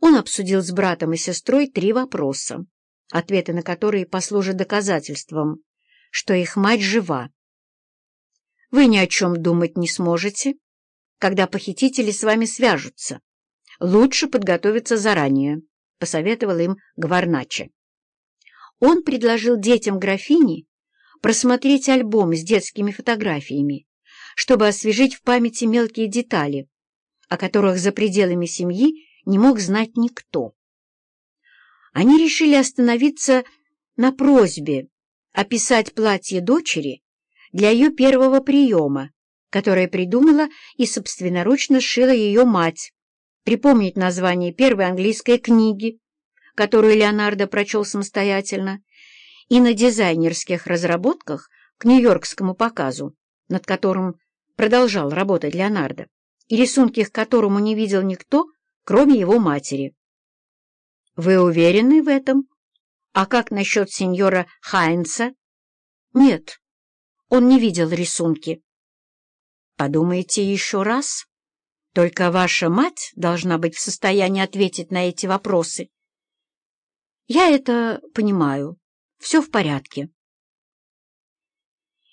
Он обсудил с братом и сестрой три вопроса, ответы на которые послужат доказательством, что их мать жива. Вы ни о чем думать не сможете, когда похитители с вами свяжутся. Лучше подготовиться заранее, — посоветовал им Гварначе. Он предложил детям графини просмотреть альбом с детскими фотографиями, чтобы освежить в памяти мелкие детали, о которых за пределами семьи не мог знать никто. Они решили остановиться на просьбе описать платье дочери для ее первого приема, которое придумала и собственноручно сшила ее мать, припомнить название первой английской книги, которую Леонардо прочел самостоятельно, и на дизайнерских разработках к нью-йоркскому показу, над которым продолжал работать Леонардо, и рисунки к которому не видел никто, кроме его матери. «Вы уверены в этом? А как насчет сеньора Хайнца?» «Нет, он не видел рисунки». «Подумайте еще раз. Только ваша мать должна быть в состоянии ответить на эти вопросы». «Я это понимаю. Все в порядке».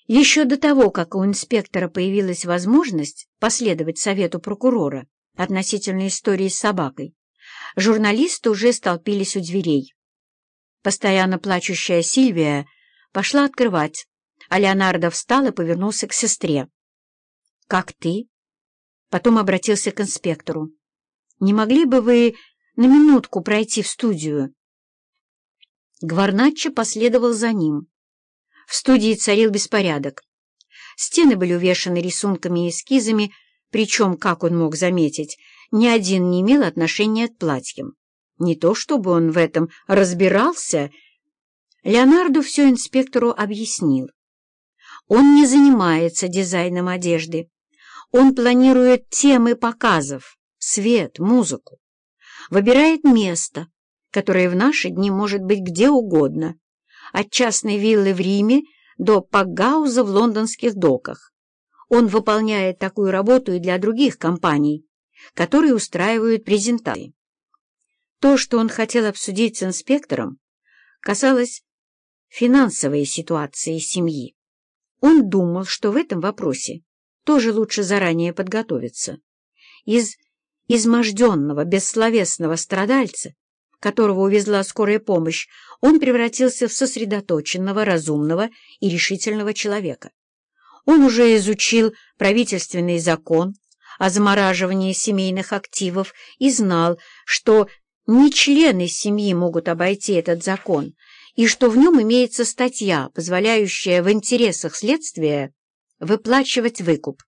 Еще до того, как у инспектора появилась возможность последовать совету прокурора относительно истории с собакой, журналисты уже столпились у дверей. Постоянно плачущая Сильвия пошла открывать, а Леонардо встал и повернулся к сестре. «Как ты?» Потом обратился к инспектору. «Не могли бы вы на минутку пройти в студию?» Гварначчо последовал за ним. В студии царил беспорядок. Стены были увешаны рисунками и эскизами, причем, как он мог заметить, ни один не имел отношения к платьям. Не то чтобы он в этом разбирался. Леонардо все инспектору объяснил. Он не занимается дизайном одежды. Он планирует темы показов, свет, музыку. Выбирает место, которое в наши дни может быть где угодно от частной виллы в Риме до пакгауза в лондонских доках. Он выполняет такую работу и для других компаний, которые устраивают презентации. То, что он хотел обсудить с инспектором, касалось финансовой ситуации семьи. Он думал, что в этом вопросе тоже лучше заранее подготовиться. Из изможденного, бессловесного страдальца которого увезла скорая помощь, он превратился в сосредоточенного, разумного и решительного человека. Он уже изучил правительственный закон о замораживании семейных активов и знал, что не члены семьи могут обойти этот закон, и что в нем имеется статья, позволяющая в интересах следствия выплачивать выкуп.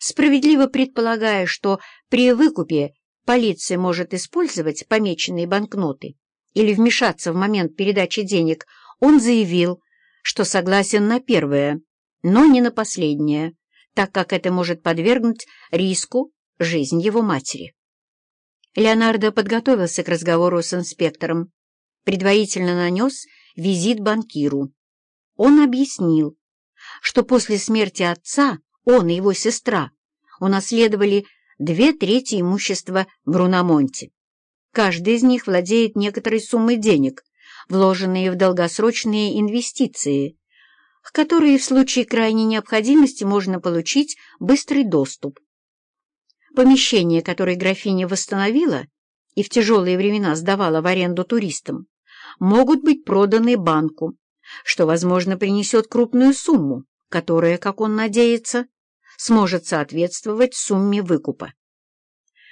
Справедливо предполагая, что при выкупе полиция может использовать помеченные банкноты или вмешаться в момент передачи денег, он заявил, что согласен на первое, но не на последнее, так как это может подвергнуть риску жизнь его матери. Леонардо подготовился к разговору с инспектором, предварительно нанес визит банкиру. Он объяснил, что после смерти отца он и его сестра унаследовали две трети имущества Бруномонти. Каждый из них владеет некоторой суммой денег, вложенные в долгосрочные инвестиции, к которой в случае крайней необходимости можно получить быстрый доступ. Помещение, которое графиня восстановила и в тяжелые времена сдавала в аренду туристам, могут быть проданы банку, что, возможно, принесет крупную сумму, которая, как он надеется, сможет соответствовать сумме выкупа.